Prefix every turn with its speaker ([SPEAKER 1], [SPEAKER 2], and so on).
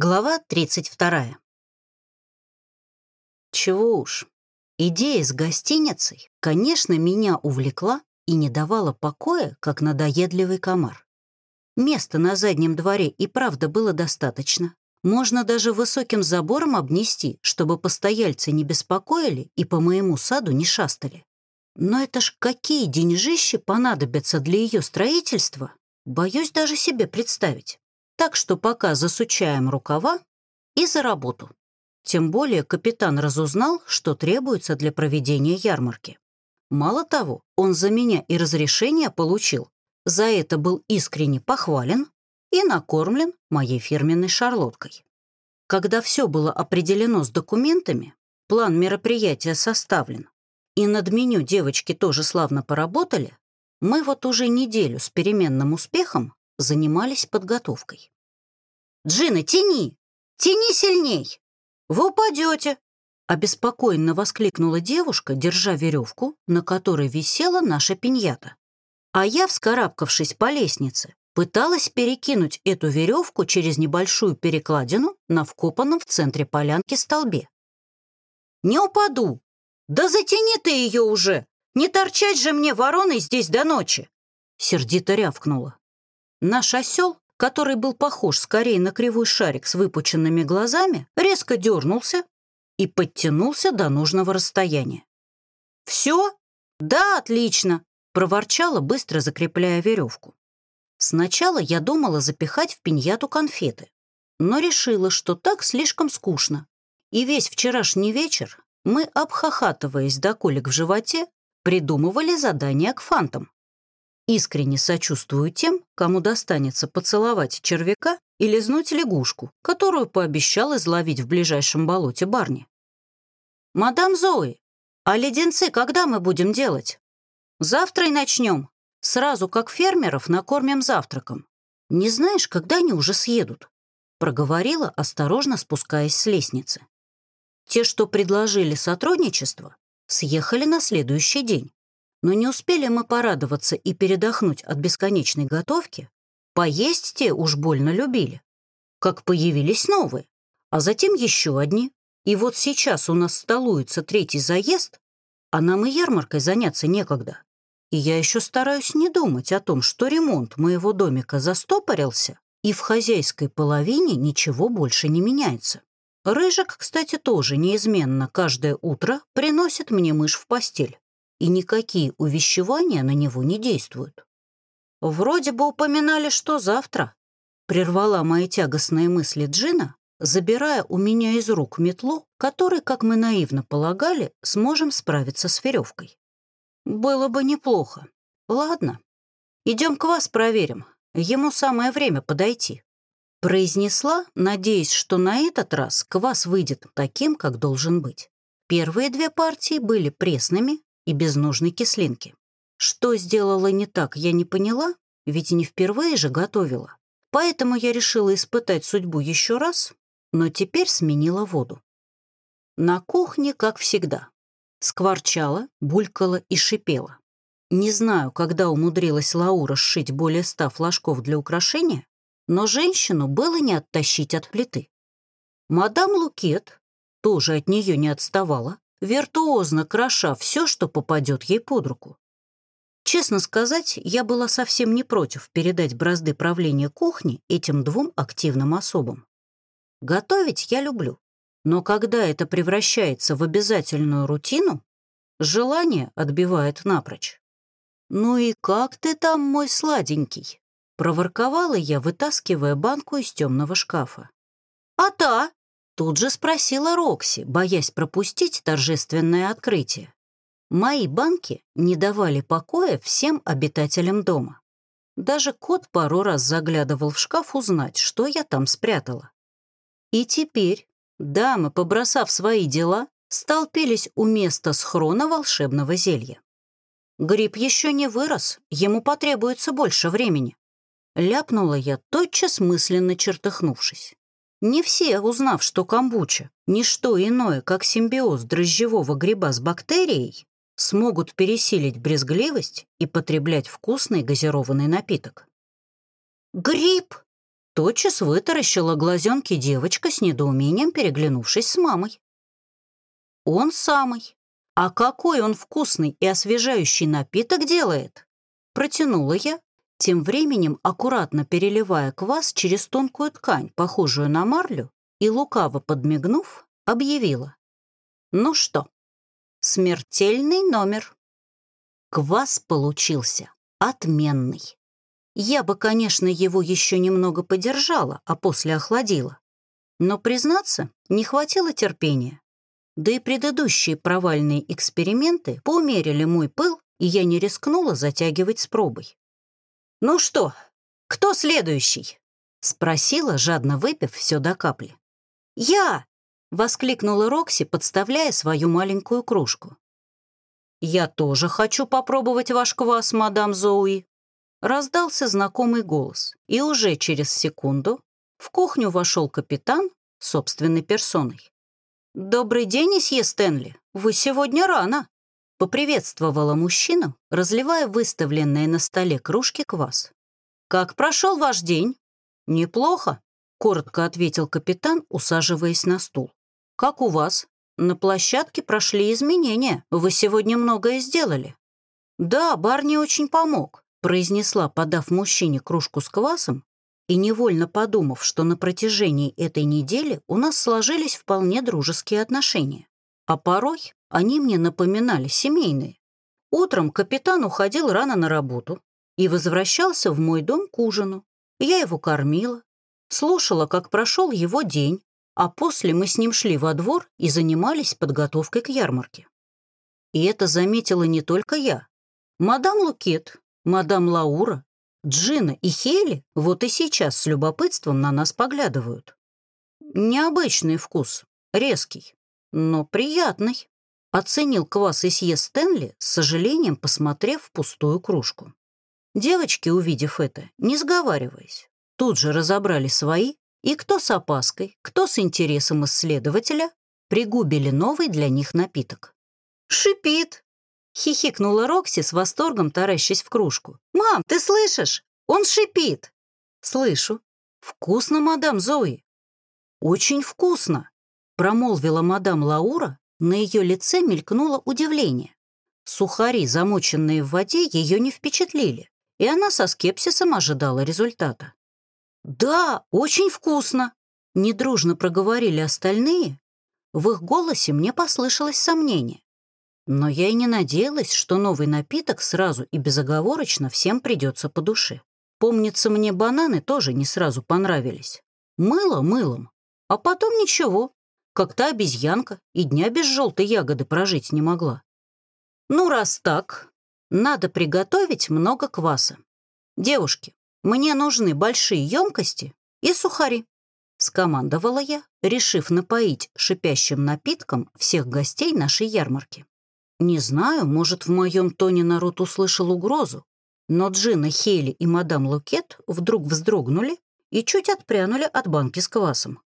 [SPEAKER 1] Глава 32. Чего уж, идея с гостиницей, конечно, меня увлекла и не давала покоя, как надоедливый комар. Места на заднем дворе и правда было достаточно. Можно даже высоким забором обнести, чтобы постояльцы не беспокоили и по моему саду не шастали. Но это ж какие деньжищи понадобятся для ее строительства, боюсь даже себе представить. Так что пока засучаем рукава и за работу. Тем более капитан разузнал, что требуется для проведения ярмарки. Мало того, он за меня и разрешение получил. За это был искренне похвален и накормлен моей фирменной шарлоткой. Когда все было определено с документами, план мероприятия составлен, и над меню девочки тоже славно поработали, мы вот уже неделю с переменным успехом занимались подготовкой. «Джина, тяни! Тяни сильней! Вы упадете!» Обеспокоенно воскликнула девушка, держа веревку, на которой висела наша пиньята. А я, вскарабкавшись по лестнице, пыталась перекинуть эту веревку через небольшую перекладину на вкопанном в центре полянки столбе. «Не упаду! Да затяни ты ее уже! Не торчать же мне вороной здесь до ночи!» Сердито рявкнула. Наш осел, который был похож скорее на кривой шарик с выпученными глазами, резко дернулся и подтянулся до нужного расстояния. «Все? Да, отлично!» — проворчала, быстро закрепляя веревку. Сначала я думала запихать в пиньяту конфеты, но решила, что так слишком скучно. И весь вчерашний вечер мы, обхахатываясь до колик в животе, придумывали задания к фантам. Искренне сочувствую тем, кому достанется поцеловать червяка и лизнуть лягушку, которую пообещал изловить в ближайшем болоте Барни. «Мадам Зои, а леденцы когда мы будем делать?» «Завтра и начнем. Сразу как фермеров накормим завтраком. Не знаешь, когда они уже съедут?» проговорила, осторожно спускаясь с лестницы. Те, что предложили сотрудничество, съехали на следующий день. Но не успели мы порадоваться и передохнуть от бесконечной готовки, поесть те уж больно любили. Как появились новые, а затем еще одни. И вот сейчас у нас столуется третий заезд, а нам и ярмаркой заняться некогда. И я еще стараюсь не думать о том, что ремонт моего домика застопорился, и в хозяйской половине ничего больше не меняется. Рыжик, кстати, тоже неизменно каждое утро приносит мне мышь в постель и никакие увещевания на него не действуют. «Вроде бы упоминали, что завтра», — прервала мои тягостные мысли Джина, забирая у меня из рук метлу, которой, как мы наивно полагали, сможем справиться с веревкой. «Было бы неплохо. Ладно, идем к вас проверим. Ему самое время подойти», — произнесла, надеясь, что на этот раз квас выйдет таким, как должен быть. Первые две партии были пресными, и без нужной кислинки. Что сделала не так, я не поняла, ведь не впервые же готовила. Поэтому я решила испытать судьбу еще раз, но теперь сменила воду. На кухне, как всегда, скворчала, булькала и шипела. Не знаю, когда умудрилась Лаура сшить более ста флажков для украшения, но женщину было не оттащить от плиты. Мадам Лукет тоже от нее не отставала, виртуозно кроша все, что попадет ей под руку. Честно сказать, я была совсем не против передать бразды правления кухни этим двум активным особам. Готовить я люблю, но когда это превращается в обязательную рутину, желание отбивает напрочь. «Ну и как ты там, мой сладенький?» — проворковала я, вытаскивая банку из темного шкафа. «А та?» Тут же спросила Рокси, боясь пропустить торжественное открытие. Мои банки не давали покоя всем обитателям дома. Даже кот пару раз заглядывал в шкаф узнать, что я там спрятала. И теперь дамы, побросав свои дела, столпились у места схрона волшебного зелья. Гриб еще не вырос, ему потребуется больше времени. Ляпнула я, тотчас мысленно чертыхнувшись. Не все, узнав, что камбуча – не что иное, как симбиоз дрожжевого гриба с бактерией, смогут пересилить брезгливость и потреблять вкусный газированный напиток. «Гриб!» Тотчас вытаращила глазенки девочка с недоумением, переглянувшись с мамой. «Он самый. А какой он вкусный и освежающий напиток делает?» Протянула я, тем временем аккуратно переливая квас через тонкую ткань, похожую на марлю, и, лукаво подмигнув, объявила. «Ну что, смертельный номер». Квас получился отменный. Я бы, конечно, его еще немного подержала, а после охладила. Но, признаться, не хватило терпения. Да и предыдущие провальные эксперименты поумерили мой пыл, и я не рискнула затягивать с пробой. «Ну что, кто следующий?» — спросила, жадно выпив все до капли. «Я!» — воскликнула Рокси, подставляя свою маленькую кружку. «Я тоже хочу попробовать ваш квас, мадам Зоуи», Раздался знакомый голос, и уже через секунду в кухню вошел капитан собственной персоной. «Добрый день, Исье Стэнли. Вы сегодня рано», — поприветствовала мужчину, разливая выставленные на столе кружки квас. «Как прошел ваш день?» «Неплохо», — коротко ответил капитан, усаживаясь на стул. «Как у вас? На площадке прошли изменения. Вы сегодня многое сделали». «Да, Барни очень помог произнесла, подав мужчине кружку с квасом, и невольно подумав, что на протяжении этой недели у нас сложились вполне дружеские отношения. А порой они мне напоминали семейные. Утром капитан уходил рано на работу и возвращался в мой дом к ужину. Я его кормила, слушала, как прошел его день, а после мы с ним шли во двор и занимались подготовкой к ярмарке. И это заметила не только я. Мадам Лукет, Мадам Лаура, Джина и Хели вот и сейчас с любопытством на нас поглядывают. Необычный вкус, резкий, но приятный. Оценил квас Исье Стэнли, с сожалением посмотрев в пустую кружку. Девочки, увидев это, не сговариваясь, тут же разобрали свои, и кто с опаской, кто с интересом исследователя, пригубили новый для них напиток. «Шипит!» Хихикнула Рокси с восторгом, таращась в кружку. «Мам, ты слышишь? Он шипит!» «Слышу. Вкусно, мадам Зои!» «Очень вкусно!» Промолвила мадам Лаура, на ее лице мелькнуло удивление. Сухари, замоченные в воде, ее не впечатлили, и она со скепсисом ожидала результата. «Да, очень вкусно!» Недружно проговорили остальные. В их голосе мне послышалось сомнение. Но я и не надеялась, что новый напиток сразу и безоговорочно всем придется по душе. Помнится, мне бананы тоже не сразу понравились. Мыло мылом. А потом ничего. Как та обезьянка и дня без желтой ягоды прожить не могла. Ну, раз так, надо приготовить много кваса. Девушки, мне нужны большие емкости и сухари. Скомандовала я, решив напоить шипящим напитком всех гостей нашей ярмарки. Не знаю, может, в моем тоне народ услышал угрозу, но Джина, Хейли и мадам Лукет вдруг вздрогнули и чуть отпрянули от банки с квасом.